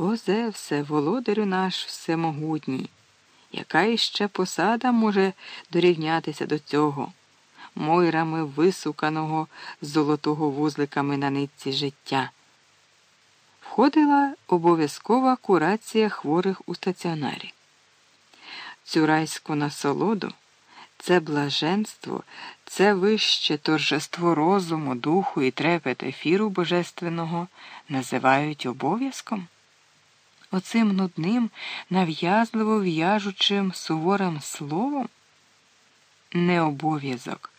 О Зевсе, володарю наш всемогутній, яка іще посада може дорівнятися до цього, мойрами висуканого золотого вузликами на нитці життя? Входила обов'язкова курація хворих у стаціонарі. Цю райську насолоду, це блаженство, це вище торжество розуму, духу і трепет ефіру божественного називають обов'язком оцим нудним, нав'язливо в'яжучим суворим словом? Не обов'язок,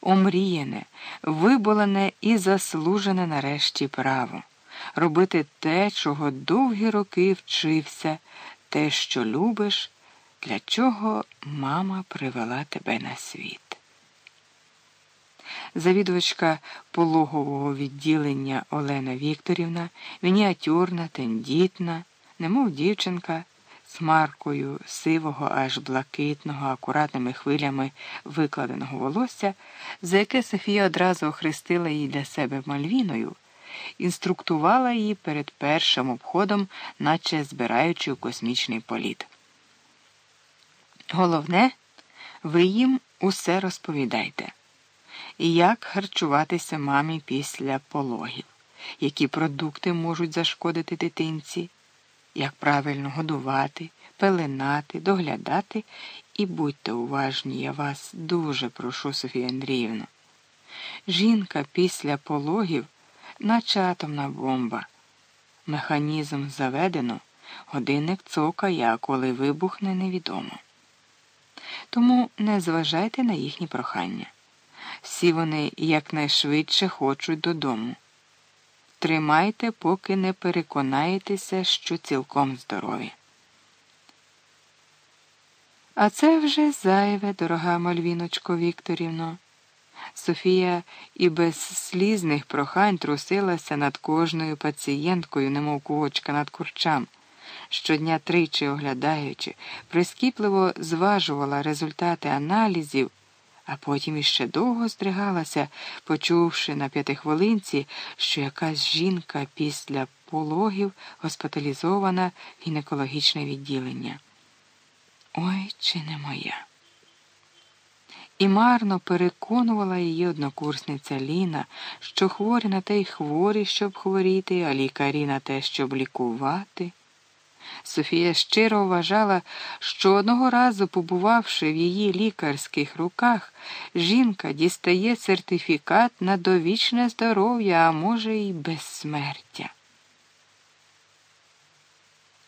омріяне, виболене і заслужене нарешті право, робити те, чого довгі роки вчився, те, що любиш, для чого мама привела тебе на світ. Завідувачка пологового відділення Олена Вікторівна, мініатюрна, тендітна немов дівчинка, з маркою сивого, аж блакитного, акуратними хвилями викладеного волосся, за яке Софія одразу охрестила її для себе Мальвіною, інструктувала її перед першим обходом, наче збираючи у космічний політ. Головне, ви їм усе розповідайте. Як харчуватися мамі після пологів, які продукти можуть зашкодити дитинці як правильно годувати, пеленати, доглядати і будьте уважні, я вас дуже прошу, Софія Андріївна. Жінка після пологів, наче атомна бомба. Механізм заведено, годинник цокає, а коли вибухне, невідомо. Тому не зважайте на їхні прохання. Всі вони якнайшвидше хочуть додому. Тримайте, поки не переконаєтеся, що цілком здорові. А це вже зайве, дорога Мальвіночко Вікторівно. Софія і без слізних прохань трусилася над кожною пацієнткою, немов кувочка над курчам, щодня тричі оглядаючи, прискіпливо зважувала результати аналізів а потім іще довго здригалася, почувши на п'ятихвилинці, що якась жінка після пологів госпіталізована в гінекологічне відділення. Ой, чи не моя? І марно переконувала її однокурсниця Ліна, що хворі на те й хворі, щоб хворіти, а лікарі на те, щоб лікувати. Софія щиро вважала, що одного разу, побувавши в її лікарських руках, жінка дістає сертифікат на довічне здоров'я, а може, й безсмертя.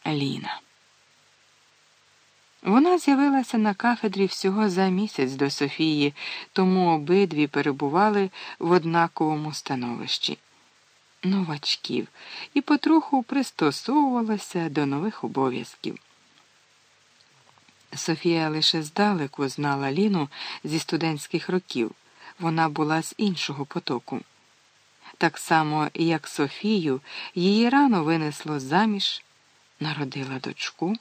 Ліна. Вона з'явилася на кафедрі всього за місяць до Софії, тому обидві перебували в однаковому становищі новачків і потроху пристосовувалася до нових обов'язків. Софія лише здалеку знала Ліну зі студентських років, вона була з іншого потоку. Так само, як Софію, її рано винесло заміж, народила дочку.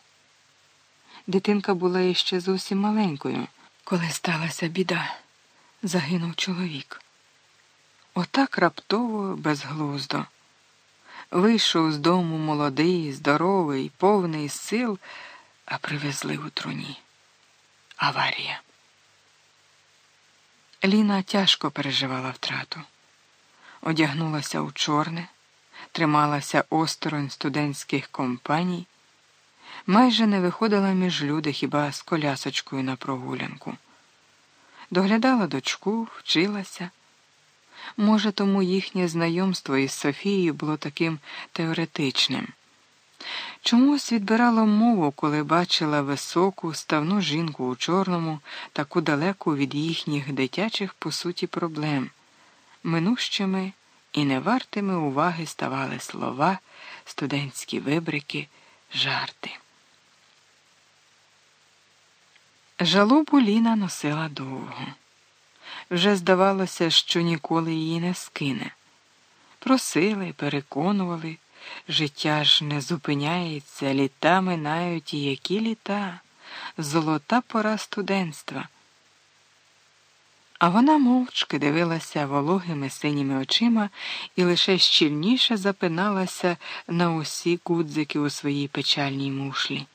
Дитинка була іще зовсім маленькою, коли сталася біда, загинув чоловік. Отак раптово безглуздо. Вийшов з дому молодий, здоровий, повний сил, а привезли у труні. Аварія. Ліна тяжко переживала втрату. Одягнулася у чорне, трималася осторонь студентських компаній, майже не виходила між люди хіба з колясочкою на прогулянку. Доглядала дочку, вчилася. Може, тому їхнє знайомство із Софією було таким теоретичним. Чомусь відбирала мову, коли бачила високу, ставну жінку у чорному, таку далеку від їхніх дитячих, по суті, проблем. Минущими і невартими уваги ставали слова, студентські вибрики, жарти. Жалобу Ліна носила довго вже здавалося, що ніколи її не скине. Просили, переконували, життя ж не зупиняється, літа минають і які літа, золота пора студентства. А вона мовчки дивилася вологими синіми очима і лише щільніше запиналася на усі кудзики у своїй печальній мушлі.